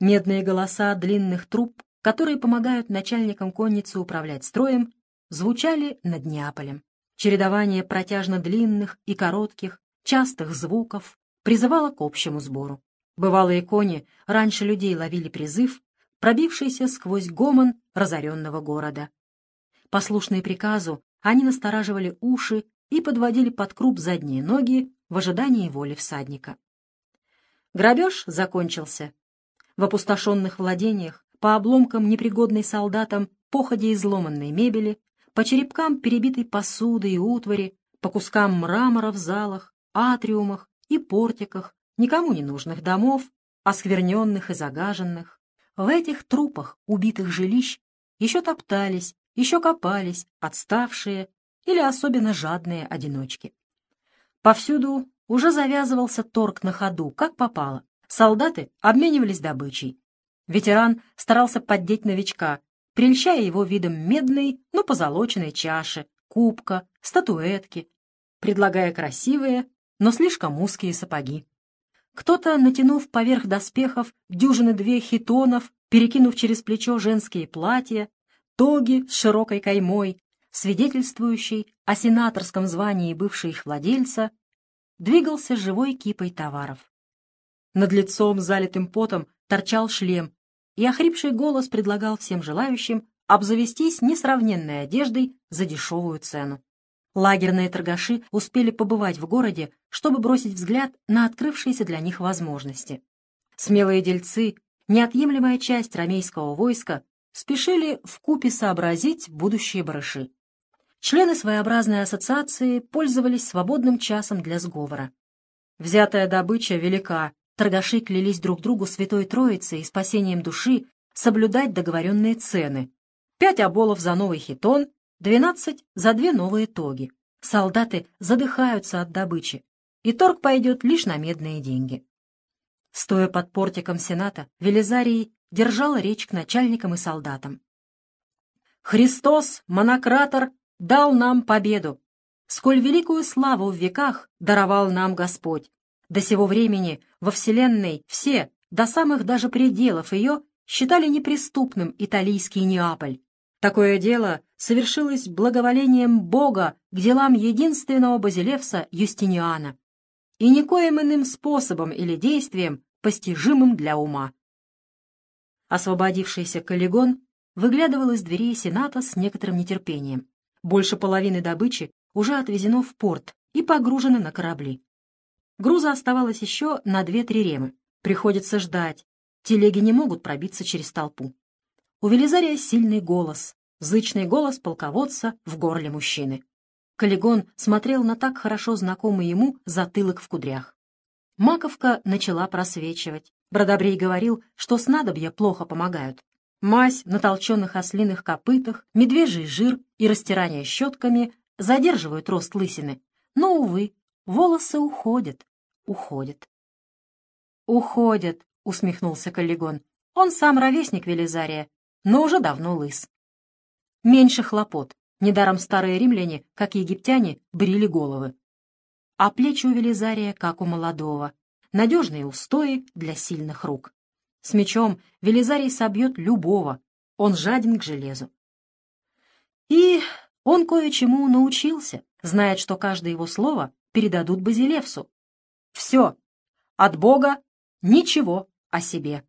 Медные голоса длинных труб, которые помогают начальникам конницы управлять строем, звучали над Неаполем. Чередование протяжно длинных и коротких, частых звуков призывало к общему сбору. Бывалые кони раньше людей ловили призыв, пробившийся сквозь гомон разоренного города. Послушные приказу, они настораживали уши и подводили под круп задние ноги в ожидании воли всадника. Грабеж закончился. В опустошенных владениях, по обломкам непригодной солдатам, походе изломанной мебели, по черепкам перебитой посуды и утвари, по кускам мрамора в залах, атриумах и портиках, никому не нужных домов, оскверненных и загаженных. В этих трупах убитых жилищ еще топтались, еще копались отставшие или особенно жадные одиночки. Повсюду уже завязывался торг на ходу, как попало. Солдаты обменивались добычей. Ветеран старался поддеть новичка, прельщая его видом медной, но позолоченной чаши, кубка, статуэтки, предлагая красивые, но слишком узкие сапоги. Кто-то, натянув поверх доспехов дюжины две хитонов, перекинув через плечо женские платья, тоги с широкой каймой, свидетельствующей о сенаторском звании бывшего их владельца, двигался живой кипой товаров. Над лицом, залитым потом, торчал шлем, и охрипший голос предлагал всем желающим обзавестись несравненной одеждой за дешевую цену. Лагерные торгаши успели побывать в городе, чтобы бросить взгляд на открывшиеся для них возможности. Смелые дельцы, неотъемлемая часть ромейского войска, спешили в купе сообразить будущие барыши. Члены своеобразной ассоциации пользовались свободным часом для сговора. Взятая добыча велика, торгаши клялись друг другу Святой Троицей и спасением души соблюдать договоренные цены. Пять оболов за новый хитон, двенадцать за две новые тоги. Солдаты задыхаются от добычи, и торг пойдет лишь на медные деньги. Стоя под портиком Сената, Велизарий держал речь к начальникам и солдатам. «Христос, монократор, дал нам победу. Сколь великую славу в веках даровал нам Господь. До сего времени во Вселенной все, до самых даже пределов ее, считали неприступным италийский Неаполь. Такое дело совершилось благоволением Бога к делам единственного базилевса Юстиниана и никоим иным способом или действием, постижимым для ума. Освободившийся Каллигон выглядывал из дверей Сената с некоторым нетерпением. Больше половины добычи уже отвезено в порт и погружено на корабли. Груза оставалось еще на две-три ремы. Приходится ждать. Телеги не могут пробиться через толпу. У Велизария сильный голос, зычный голос полководца в горле мужчины. Каллигон смотрел на так хорошо знакомый ему затылок в кудрях. Маковка начала просвечивать. Бродобрей говорил, что снадобья плохо помогают. Мазь на толченых ослиных копытах, медвежий жир и растирание щетками задерживают рост лысины. Но, увы, волосы уходят, уходят. «Уходят», — усмехнулся Каллигон. «Он сам ровесник Велизария, но уже давно лыс». Меньше хлопот. Недаром старые римляне, как и египтяне, брили головы. А плечи у Велизария, как у молодого. Надежные устои для сильных рук. С мечом Велизарий собьет любого, он жаден к железу. И он кое-чему научился, знает, что каждое его слово передадут Базилевсу. Все, от Бога ничего о себе.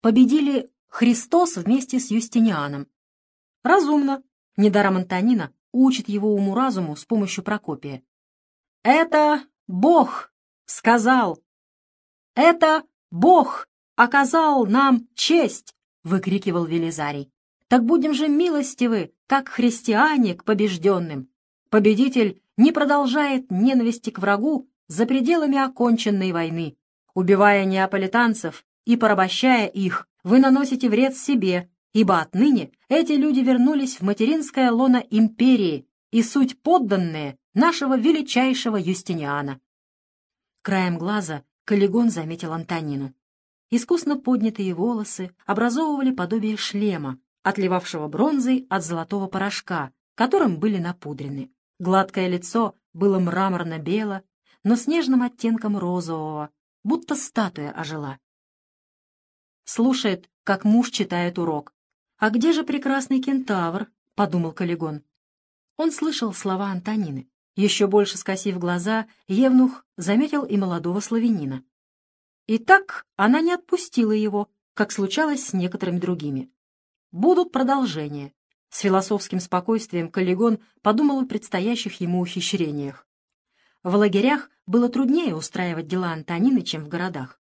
Победили Христос вместе с Юстинианом. Разумно. Недаром Антонина учит его уму-разуму с помощью Прокопия. «Это Бог сказал! Это Бог оказал нам честь!» — выкрикивал Велизарий. «Так будем же милостивы, как христиане к побежденным. Победитель не продолжает ненависти к врагу за пределами оконченной войны. Убивая неаполитанцев и порабощая их, вы наносите вред себе, ибо отныне эти люди вернулись в материнское лоно империи и суть подданные нашего величайшего Юстиниана. Краем глаза Каллигон заметил Антонину. Искусно поднятые волосы образовывали подобие шлема, отливавшего бронзой от золотого порошка, которым были напудрены. Гладкое лицо было мраморно-бело, но с нежным оттенком розового, будто статуя ожила. слушает, как муж читает урок. «А где же прекрасный кентавр?» — подумал Каллигон. Он слышал слова Антонины. Еще больше скосив глаза, Евнух заметил и молодого славянина. И так она не отпустила его, как случалось с некоторыми другими. Будут продолжения. С философским спокойствием Каллигон подумал о предстоящих ему ухищрениях. В лагерях было труднее устраивать дела Антонины, чем в городах.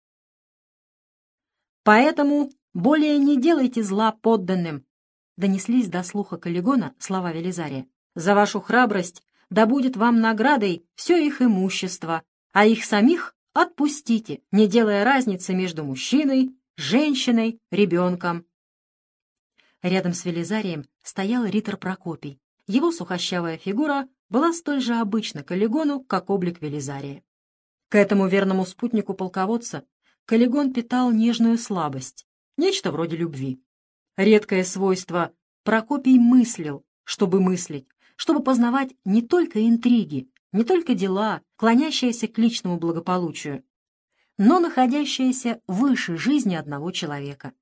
«Поэтому более не делайте зла подданным», — донеслись до слуха Каллигона слова Велизария. «За вашу храбрость да будет вам наградой все их имущество, а их самих отпустите, не делая разницы между мужчиной, женщиной, ребенком». Рядом с Велизарием стоял Ритор Прокопий. Его сухощавая фигура была столь же обычна Каллигону, как облик Велизария. К этому верному спутнику полководца Каллигон питал нежную слабость, нечто вроде любви. Редкое свойство Прокопий мыслил, чтобы мыслить, чтобы познавать не только интриги, не только дела, клонящиеся к личному благополучию, но находящиеся выше жизни одного человека.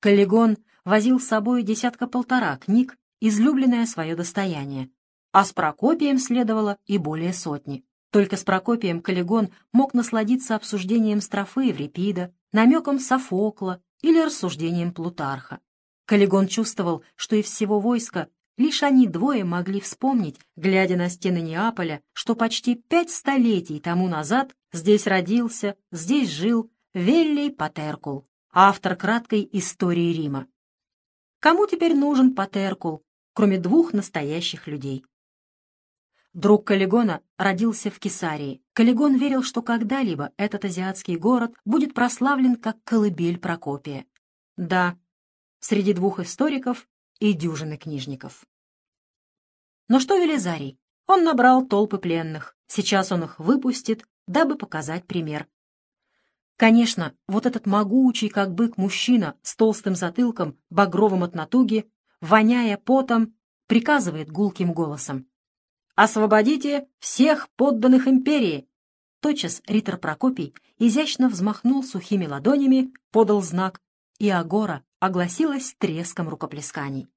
Каллигон возил с собой десятка-полтора книг, излюбленное свое достояние, а с Прокопием следовало и более сотни. Только с Прокопием Каллигон мог насладиться обсуждением строфы Еврипида, намеком Софокла или рассуждением Плутарха. Каллигон чувствовал, что из всего войска лишь они двое могли вспомнить, глядя на стены Неаполя, что почти пять столетий тому назад здесь родился, здесь жил Веллий Патеркул, автор краткой истории Рима. Кому теперь нужен Патеркул, кроме двух настоящих людей? Друг Каллигона родился в Кесарии. Каллигон верил, что когда-либо этот азиатский город будет прославлен как колыбель Прокопия. Да, среди двух историков и дюжины книжников. Но что Велизарий? Он набрал толпы пленных. Сейчас он их выпустит, дабы показать пример. Конечно, вот этот могучий, как бык, мужчина с толстым затылком, багровым от натуги, воняя потом, приказывает гулким голосом. «Освободите всех подданных империи!» Тотчас Ритор Прокопий изящно взмахнул сухими ладонями, подал знак, и Агора огласилась треском рукоплесканий.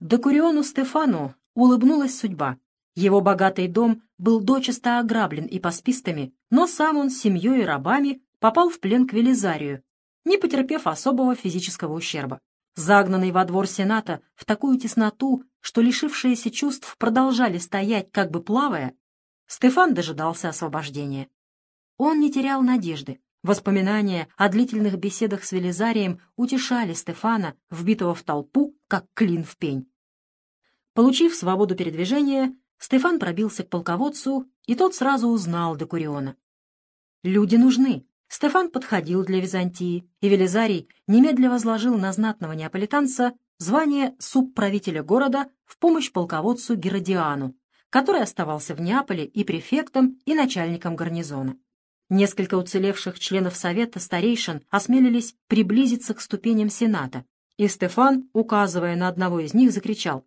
Докуриону Стефану улыбнулась судьба. Его богатый дом был дочисто ограблен и паспистами, но сам он с семьей и рабами попал в плен к Велизарию, не потерпев особого физического ущерба. Загнанный во двор Сената в такую тесноту, что лишившиеся чувств продолжали стоять, как бы плавая, Стефан дожидался освобождения. Он не терял надежды. Воспоминания о длительных беседах с Велизарием утешали Стефана, вбитого в толпу, как клин в пень. Получив свободу передвижения, Стефан пробился к полководцу, и тот сразу узнал Декуриона. Люди нужны. Стефан подходил для Византии, и Велизарий немедленно возложил на знатного неаполитанца звание субправителя города в помощь полководцу Геродиану, который оставался в Неаполе и префектом, и начальником гарнизона. Несколько уцелевших членов Совета старейшин осмелились приблизиться к ступеням Сената, и Стефан, указывая на одного из них, закричал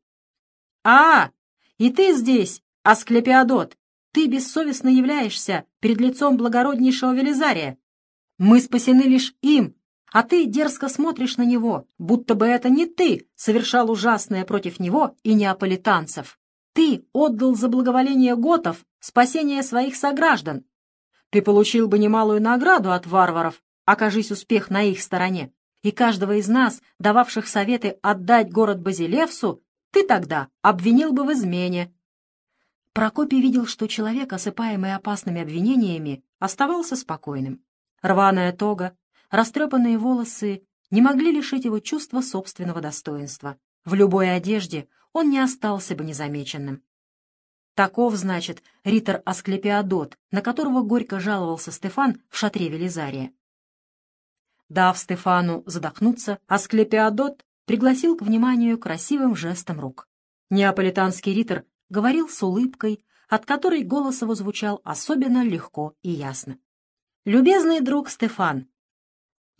«А, и ты здесь, Асклепиадот, ты бессовестно являешься перед лицом благороднейшего Велизария. Мы спасены лишь им, а ты дерзко смотришь на него, будто бы это не ты совершал ужасное против него и неаполитанцев. Ты отдал за благоволение готов спасение своих сограждан. Ты получил бы немалую награду от варваров, окажись успех на их стороне. И каждого из нас, дававших советы отдать город Базилевсу, ты тогда обвинил бы в измене, Прокопий видел, что человек, осыпаемый опасными обвинениями, оставался спокойным. Рваная тога, растрепанные волосы не могли лишить его чувства собственного достоинства. В любой одежде он не остался бы незамеченным. Таков, значит, ритор Асклепиадот, на которого горько жаловался Стефан в шатре Велизария. Дав Стефану задохнуться, Асклепиадот пригласил к вниманию красивым жестом рук. Неаполитанский ритор говорил с улыбкой, от которой голос его звучал особенно легко и ясно. «Любезный друг Стефан,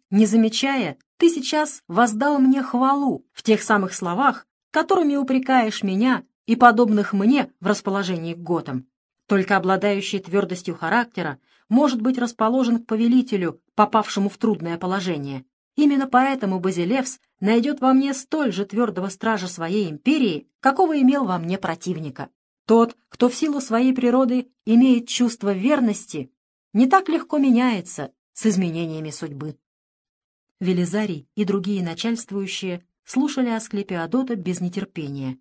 не замечая, ты сейчас воздал мне хвалу в тех самых словах, которыми упрекаешь меня и подобных мне в расположении к готам. Только обладающий твердостью характера может быть расположен к повелителю, попавшему в трудное положение. Именно поэтому Базилевс найдет во мне столь же твердого стража своей империи, какого имел во мне противника. Тот, кто в силу своей природы имеет чувство верности, не так легко меняется с изменениями судьбы. Велизарий и другие начальствующие слушали Асклепиадота без нетерпения.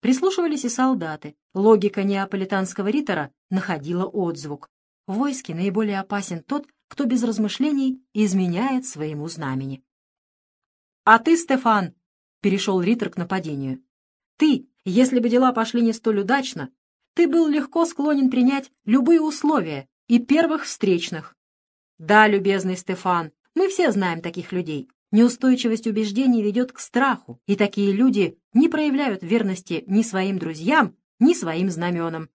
Прислушивались и солдаты. Логика неаполитанского ритора находила отзвук. В войске наиболее опасен тот, кто без размышлений изменяет своему знамени. «А ты, Стефан!» — перешел ритор к нападению. «Ты, если бы дела пошли не столь удачно, ты был легко склонен принять любые условия и первых встречных. Да, любезный Стефан, мы все знаем таких людей. Неустойчивость убеждений ведет к страху, и такие люди не проявляют верности ни своим друзьям, ни своим знаменам.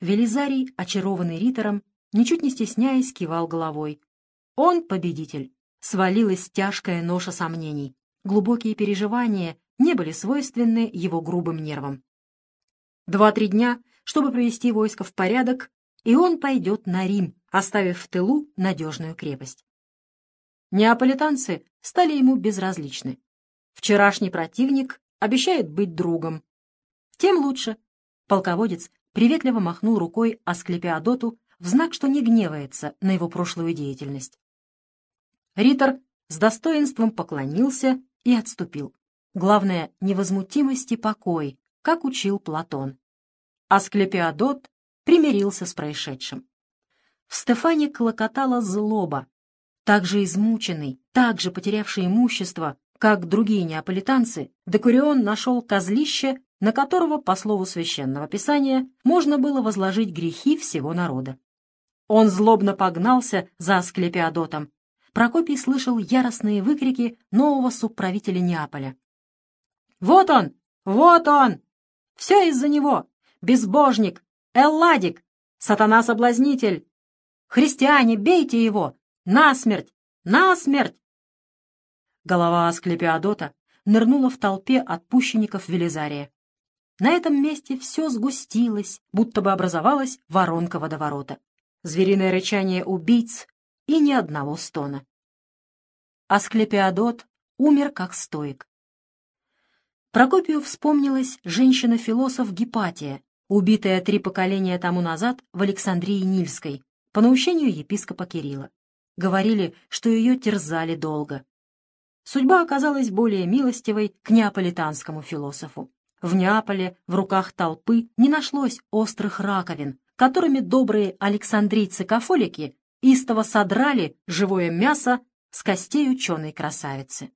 Велизарий, очарованный ритором, ничуть не стесняясь, кивал головой. Он победитель. Свалилась тяжкая ноша сомнений. Глубокие переживания не были свойственны его грубым нервам. Два-три дня, чтобы привести войско в порядок, и он пойдет на Рим, оставив в тылу надежную крепость. Неаполитанцы стали ему безразличны. Вчерашний противник обещает быть другом. Тем лучше. Полководец приветливо махнул рукой Асклепиадоту в знак, что не гневается на его прошлую деятельность. Ритор с достоинством поклонился и отступил. Главное — невозмутимость и покой, как учил Платон. Асклепиадот примирился с происшедшим. В Стефане клокотала злоба. Так же измученный, так же потерявший имущество, как другие неаполитанцы, Декурион нашел козлище, на которого, по слову священного писания, можно было возложить грехи всего народа. Он злобно погнался за Асклепиадотом. Прокопий слышал яростные выкрики нового субправителя Неаполя. «Вот он! Вот он! Все из-за него! Безбожник! Элладик! Сатана-соблазнитель! Христиане, бейте его! Насмерть! Насмерть!» Голова Асклепиадота нырнула в толпе отпущенников Велизария. На этом месте все сгустилось, будто бы образовалась воронка водоворота. Звериное рычание убийц и ни одного стона. Асклепиадот умер как стоик. Прокопию вспомнилась женщина-философ Гипатия, убитая три поколения тому назад в Александрии Нильской, по наущению епископа Кирилла. Говорили, что ее терзали долго. Судьба оказалась более милостивой к неаполитанскому философу. В Неаполе в руках толпы не нашлось острых раковин, которыми добрые александрийцы-кафолики истово содрали живое мясо с костей ученой красавицы.